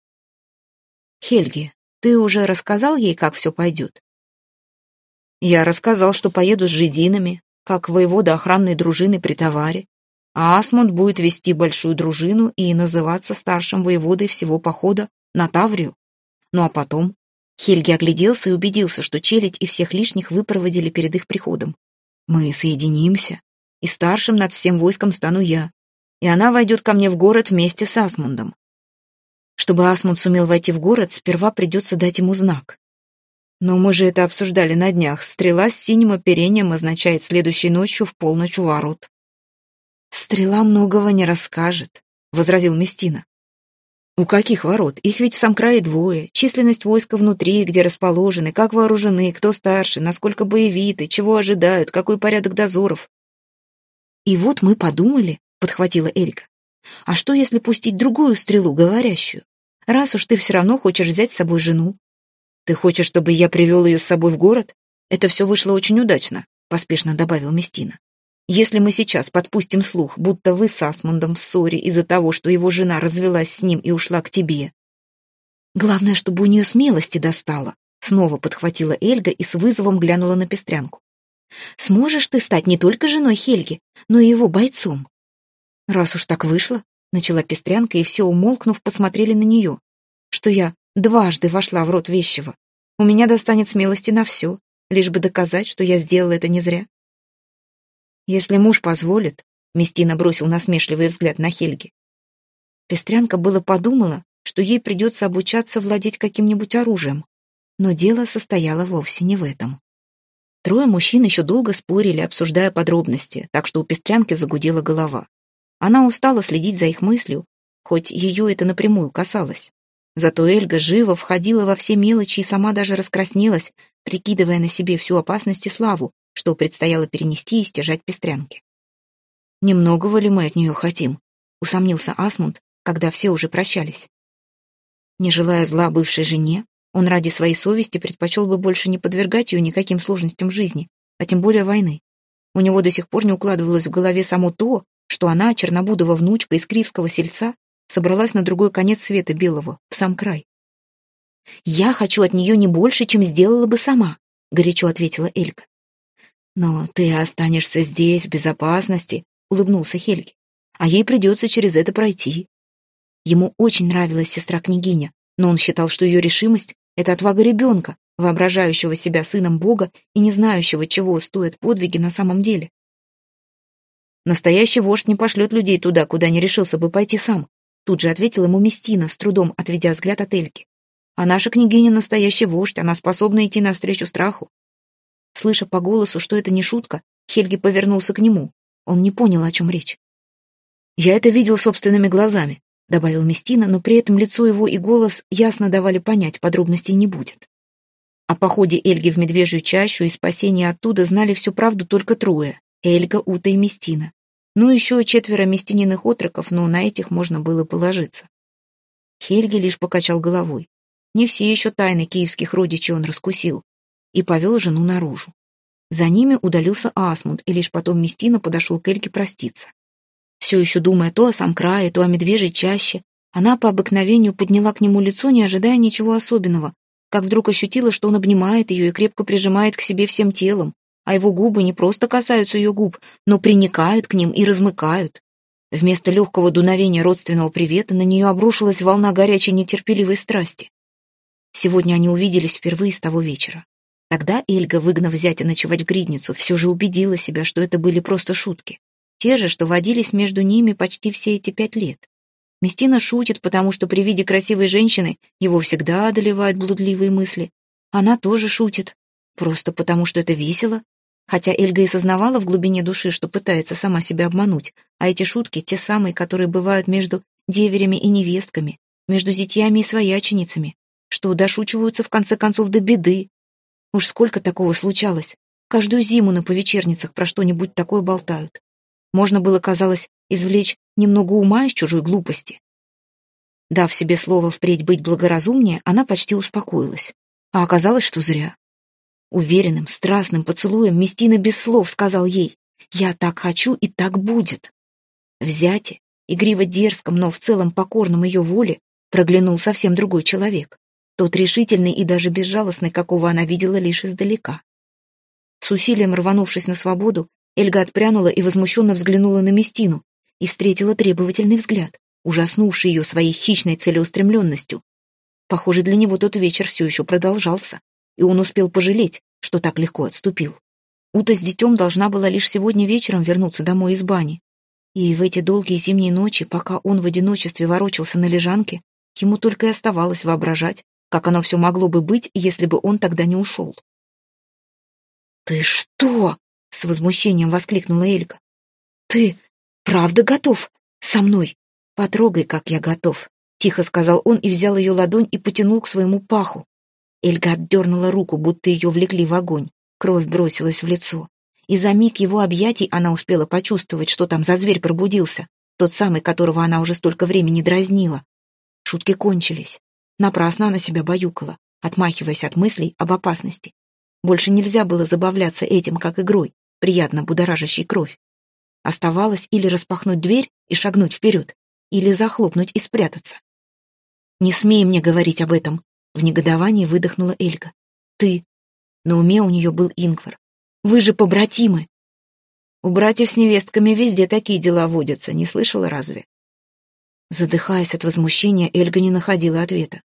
B: «Хельги, ты уже рассказал ей, как все пойдет?» Я рассказал, что поеду с жидинами, как воевода охранной дружины при товаре, а Асмунд будет вести большую дружину и называться старшим воеводой всего похода на Таврию. Ну а потом Хельги огляделся и убедился, что челядь и всех лишних выпроводили перед их приходом. Мы соединимся, и старшим над всем войском стану я, и она войдет ко мне в город вместе с Асмундом. Чтобы Асмунд сумел войти в город, сперва придется дать ему знак. Но мы же это обсуждали на днях. Стрела с синим оперением означает следующей ночью в полночь у ворот. «Стрела многого не расскажет», — возразил Местина. «У каких ворот? Их ведь в сам крае двое. Численность войска внутри, где расположены, как вооружены, кто старше, насколько боевиты, чего ожидают, какой порядок дозоров». «И вот мы подумали», — подхватила Элька. «А что, если пустить другую стрелу, говорящую? Раз уж ты все равно хочешь взять с собой жену, «Ты хочешь, чтобы я привел ее с собой в город? Это все вышло очень удачно», — поспешно добавил Местина. «Если мы сейчас подпустим слух, будто вы с Асмундом в ссоре из-за того, что его жена развелась с ним и ушла к тебе...» «Главное, чтобы у нее смелости достало», — снова подхватила Эльга и с вызовом глянула на пестрянку. «Сможешь ты стать не только женой Хельги, но и его бойцом?» «Раз уж так вышло», — начала пестрянка, и все, умолкнув, посмотрели на нее, что я Дважды вошла в рот вещего. У меня достанет смелости на все, лишь бы доказать, что я сделала это не зря. Если муж позволит, Местина бросил насмешливый взгляд на Хельги. Пестрянка было подумала, что ей придется обучаться владеть каким-нибудь оружием, но дело состояло вовсе не в этом. Трое мужчин еще долго спорили, обсуждая подробности, так что у Пестрянки загудела голова. Она устала следить за их мыслью, хоть ее это напрямую касалось. Зато Эльга живо входила во все мелочи и сама даже раскраснелась, прикидывая на себе всю опасность и славу, что предстояло перенести и стяжать пестрянки. «Немногого ли мы от нее хотим?» — усомнился Асмунд, когда все уже прощались. Не желая зла бывшей жене, он ради своей совести предпочел бы больше не подвергать ее никаким сложностям жизни, а тем более войны. У него до сих пор не укладывалось в голове само то, что она, Чернобудова внучка из Кривского сельца, собралась на другой конец света белого, в сам край. «Я хочу от нее не больше, чем сделала бы сама», горячо ответила Эльга. «Но ты останешься здесь, в безопасности», — улыбнулся Хельги. «А ей придется через это пройти». Ему очень нравилась сестра-княгиня, но он считал, что ее решимость — это отвага ребенка, воображающего себя сыном Бога и не знающего, чего стоят подвиги на самом деле. Настоящий вождь не пошлет людей туда, куда не решился бы пойти сам. Тут же ответил ему Местина, с трудом отведя взгляд от Эльки. А наша княгиня настоящий вождь, она способна идти навстречу страху. Слыша по голосу, что это не шутка, Хельги повернулся к нему. Он не понял, о чем речь. «Я это видел собственными глазами», — добавил Местина, но при этом лицо его и голос ясно давали понять, подробностей не будет. О походе Эльги в Медвежью чащу и спасении оттуда знали всю правду только трое — Эльга, Ута и Местина. Ну, еще четверо местининых отроков, но на этих можно было положиться. Хельги лишь покачал головой. Не все еще тайны киевских родичей он раскусил и повел жену наружу. За ними удалился Асмунд, и лишь потом Местина подошел к Эльге проститься. Все еще думая то о сам крае, то о медвежьей чаще, она по обыкновению подняла к нему лицо, не ожидая ничего особенного, как вдруг ощутила, что он обнимает ее и крепко прижимает к себе всем телом, а его губы не просто касаются ее губ, но приникают к ним и размыкают. Вместо легкого дуновения родственного привета на нее обрушилась волна горячей нетерпеливой страсти. Сегодня они увиделись впервые с того вечера. Тогда Эльга, выгнав зятя ночевать в гридницу, все же убедила себя, что это были просто шутки. Те же, что водились между ними почти все эти пять лет. Местина шутит, потому что при виде красивой женщины его всегда одолевают блудливые мысли. Она тоже шутит, просто потому что это весело. Хотя Эльга и сознавала в глубине души, что пытается сама себя обмануть, а эти шутки — те самые, которые бывают между деверями и невестками, между зятьями и свояченицами, что дошучиваются в конце концов до беды. Уж сколько такого случалось. Каждую зиму на повечерницах про что-нибудь такое болтают. Можно было, казалось, извлечь немного ума из чужой глупости. Дав себе слово впредь быть благоразумнее, она почти успокоилась. А оказалось, что зря. Уверенным, страстным поцелуем Местина без слов сказал ей «Я так хочу, и так будет». Взяте, игриво дерзком, но в целом покорном ее воле, проглянул совсем другой человек. Тот решительный и даже безжалостный, какого она видела лишь издалека. С усилием рванувшись на свободу, Эльга отпрянула и возмущенно взглянула на Местину, и встретила требовательный взгляд, ужаснувший ее своей хищной целеустремленностью. Похоже, для него тот вечер все еще продолжался, и он успел пожалеть, что так легко отступил. Ута с детем должна была лишь сегодня вечером вернуться домой из бани. И в эти долгие зимние ночи, пока он в одиночестве ворочался на лежанке, ему только и оставалось воображать, как оно все могло бы быть, если бы он тогда не ушел. «Ты что?» — с возмущением воскликнула Эльга. «Ты «Правда готов? Со мной? Потрогай, как я готов», — тихо сказал он и взял ее ладонь и потянул к своему паху. Эльга отдернула руку, будто ее влекли в огонь. Кровь бросилась в лицо. И за миг его объятий она успела почувствовать, что там за зверь пробудился, тот самый, которого она уже столько времени дразнила. Шутки кончились. Напрасно она себя баюкала, отмахиваясь от мыслей об опасности. Больше нельзя было забавляться этим, как игрой, приятно будоражащей кровь. Оставалось или распахнуть дверь и шагнуть вперед, или захлопнуть и спрятаться. «Не смей мне говорить об этом», — в негодовании выдохнула Эльга. «Ты...» На уме у нее был Ингвар. «Вы же побратимы!» «У братьев с невестками везде такие дела водятся, не слышала разве?» Задыхаясь от возмущения, Эльга не находила ответа.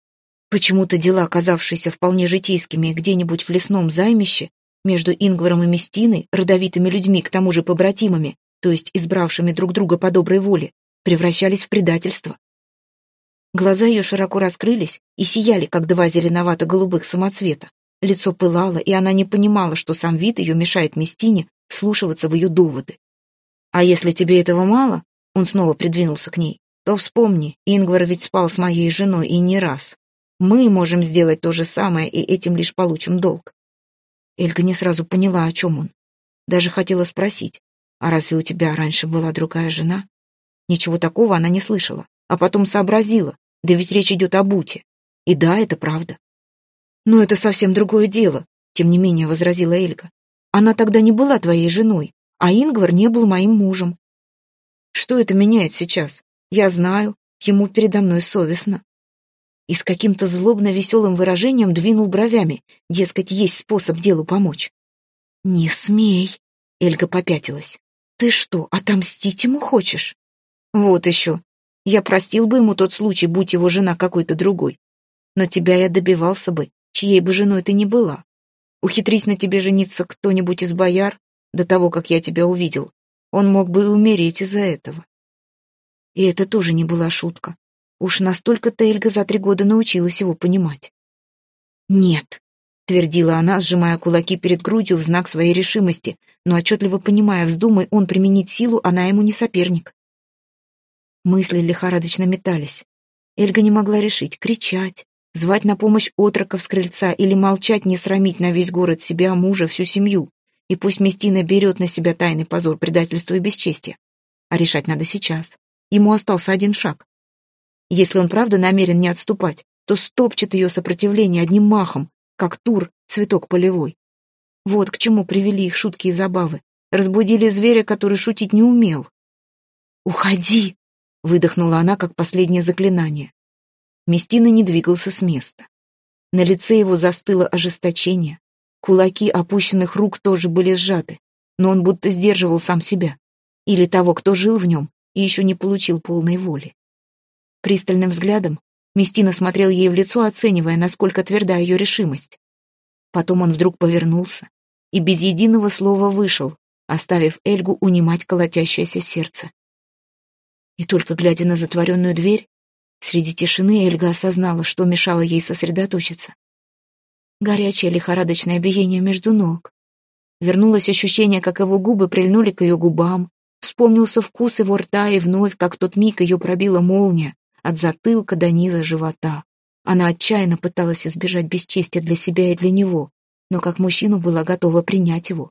B: Почему-то дела, оказавшиеся вполне житейскими где-нибудь в лесном займище, между Ингваром и Местиной, родовитыми людьми, к тому же побратимами, то есть избравшими друг друга по доброй воле, превращались в предательство. Глаза ее широко раскрылись и сияли, как два зеленовато-голубых самоцвета. Лицо пылало, и она не понимала, что сам вид ее мешает Местине вслушиваться в ее доводы. «А если тебе этого мало?» — он снова придвинулся к ней. «То вспомни, Ингвар ведь спал с моей женой и не раз. Мы можем сделать то же самое, и этим лишь получим долг». Эльга не сразу поняла, о чем он. Даже хотела спросить, «А разве у тебя раньше была другая жена?» Ничего такого она не слышала, а потом сообразила, да ведь речь идет о Буте. И да, это правда. «Но это совсем другое дело», — тем не менее возразила Эльга. «Она тогда не была твоей женой, а Ингвар не был моим мужем». «Что это меняет сейчас? Я знаю, ему передо мной совестно». и с каким-то злобно-веселым выражением двинул бровями, дескать, есть способ делу помочь. «Не смей!» — Эльга попятилась. «Ты что, отомстить ему хочешь?» «Вот еще. Я простил бы ему тот случай, будь его жена какой-то другой. Но тебя я добивался бы, чьей бы женой ты ни была. Ухитрись на тебе жениться кто-нибудь из бояр, до того, как я тебя увидел. Он мог бы и умереть из-за этого. И это тоже не была шутка. Уж настолько-то Эльга за три года научилась его понимать. «Нет», — твердила она, сжимая кулаки перед грудью в знак своей решимости, но отчетливо понимая, вздумай он применить силу, она ему не соперник. Мысли лихорадочно метались. Эльга не могла решить, кричать, звать на помощь отроков с крыльца или молчать, не срамить на весь город себя, мужа, всю семью. И пусть Местина берет на себя тайный позор предательства и бесчестия. А решать надо сейчас. Ему остался один шаг. Если он правда намерен не отступать, то стопчет ее сопротивление одним махом, как тур, цветок полевой. Вот к чему привели их шутки и забавы. Разбудили зверя, который шутить не умел. «Уходи!» — выдохнула она, как последнее заклинание. Местина не двигался с места. На лице его застыло ожесточение. Кулаки опущенных рук тоже были сжаты, но он будто сдерживал сам себя. Или того, кто жил в нем и еще не получил полной воли. Пристальным взглядом Местина смотрел ей в лицо, оценивая, насколько тверда ее решимость. Потом он вдруг повернулся и без единого слова вышел, оставив Эльгу унимать колотящееся сердце. И только глядя на затворенную дверь, среди тишины Эльга осознала, что мешало ей сосредоточиться. Горячее лихорадочное биение между ног. Вернулось ощущение, как его губы прильнули к ее губам, вспомнился вкус его рта, и вновь, как тот миг ее пробила молния, от затылка до низа живота. Она отчаянно пыталась избежать бесчестия для себя и для него, но как мужчину была готова принять его.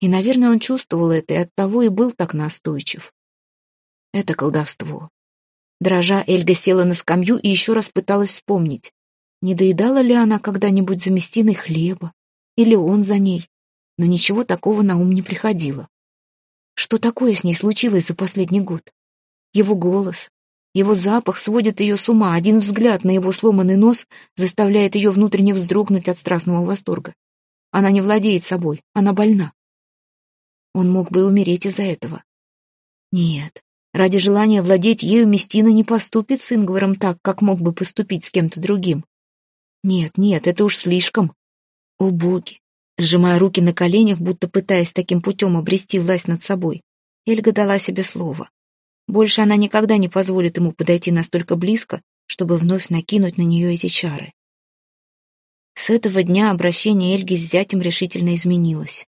B: И, наверное, он чувствовал это и оттого и был так настойчив. Это колдовство. Дрожа, Эльга села на скамью и еще раз пыталась вспомнить, не доедала ли она когда-нибудь за Местиной хлеба, или он за ней, но ничего такого на ум не приходило. Что такое с ней случилось за последний год? Его голос, его запах сводит ее с ума, один взгляд на его сломанный нос заставляет ее внутренне вздрогнуть от страстного восторга. Она не владеет собой, она больна. Он мог бы умереть из-за этого. Нет, ради желания владеть ею Местина не поступит с Ингваром так, как мог бы поступить с кем-то другим. Нет, нет, это уж слишком. О боги! Сжимая руки на коленях, будто пытаясь таким путем обрести власть над собой, Эльга дала себе слово. Больше она никогда не позволит ему подойти настолько близко, чтобы вновь накинуть на нее эти чары. С этого дня обращение Эльги с зятем решительно изменилось.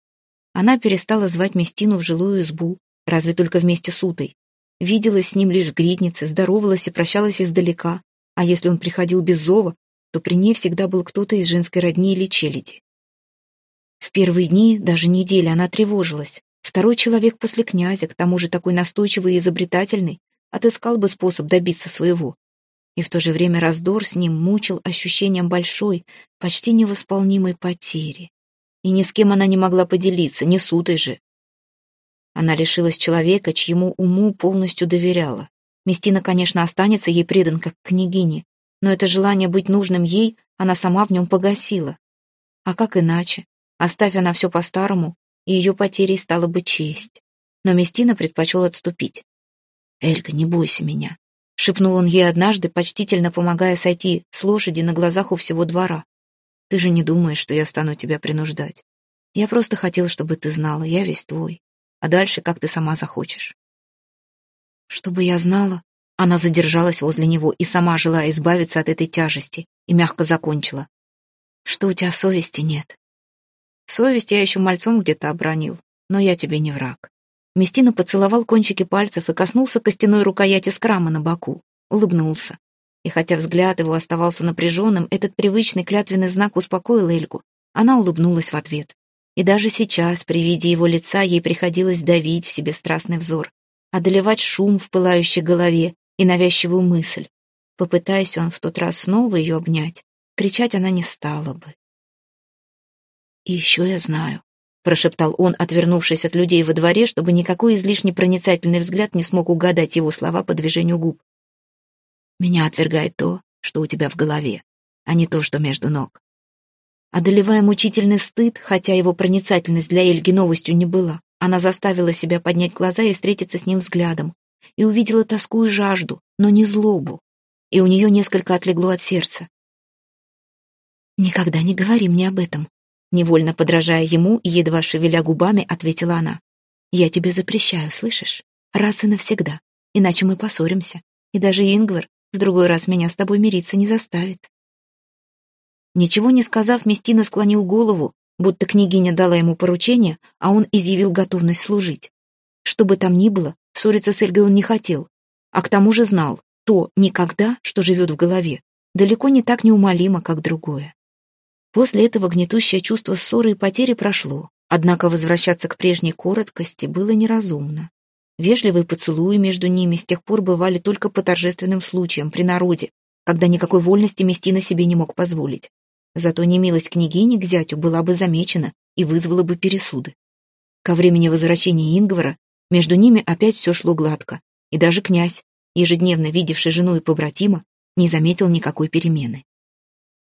B: Она перестала звать Местину в жилую избу, разве только вместе с Утой. Виделась с ним лишь в гриднице, здоровалась и прощалась издалека, а если он приходил без зова, то при ней всегда был кто-то из женской родни или челяди. В первые дни, даже недели, она тревожилась. Второй человек после князя, к тому же такой настойчивый и изобретательный, отыскал бы способ добиться своего. И в то же время раздор с ним мучил ощущением большой, почти невосполнимой потери. И ни с кем она не могла поделиться, не с Утой же. Она лишилась человека, чьему уму полностью доверяла. Местина, конечно, останется ей предан как княгине, но это желание быть нужным ей она сама в нем погасила. А как иначе? Оставь она все по-старому, и ее потерей стала бы честь. Но Местина предпочел отступить. «Эльга, не бойся меня», — шепнул он ей однажды, почтительно помогая сойти с лошади на глазах у всего двора. «Ты же не думаешь, что я стану тебя принуждать. Я просто хотел, чтобы ты знала, я весь твой. А дальше, как ты сама захочешь». «Чтобы я знала...» Она задержалась возле него и сама, желая избавиться от этой тяжести, и мягко закончила. «Что у тебя совести нет?» Совесть я еще мальцом где-то обронил, но я тебе не враг. Местина поцеловал кончики пальцев и коснулся костяной рукояти скрама на боку. Улыбнулся. И хотя взгляд его оставался напряженным, этот привычный клятвенный знак успокоил Эльгу. Она улыбнулась в ответ. И даже сейчас, при виде его лица, ей приходилось давить в себе страстный взор, одолевать шум в пылающей голове и навязчивую мысль. Попытаясь он в тот раз снова ее обнять, кричать она не стала бы. «И еще я знаю», — прошептал он, отвернувшись от людей во дворе, чтобы никакой излишне проницательный взгляд не смог угадать его слова по движению губ. «Меня отвергает то, что у тебя в голове, а не то, что между ног. Одолевая мучительный стыд, хотя его проницательность для Эльги новостью не была, она заставила себя поднять глаза и встретиться с ним взглядом, и увидела тоску и жажду, но не злобу, и у нее несколько отлегло от сердца. «Никогда не говори мне об этом», — невольно подражая ему и едва шевеля губами, ответила она. «Я тебе запрещаю, слышишь? Раз и навсегда, иначе мы поссоримся, и даже Ингвар в другой раз меня с тобой мириться не заставит». Ничего не сказав, Местина склонил голову, будто княгиня дала ему поручение, а он изъявил готовность служить. Что бы там ни было, ссориться с Эльгой он не хотел, а к тому же знал, то никогда, что живет в голове, далеко не так неумолимо, как другое. После этого гнетущее чувство ссоры и потери прошло, однако возвращаться к прежней короткости было неразумно. Вежливые поцелуи между ними с тех пор бывали только по торжественным случаям при народе, когда никакой вольности Местина себе не мог позволить. Зато немилость княгини к зятю была бы замечена и вызвала бы пересуды. Ко времени возвращения Ингвара между ними опять все шло гладко, и даже князь, ежедневно видевший жену и побратима, не заметил никакой перемены.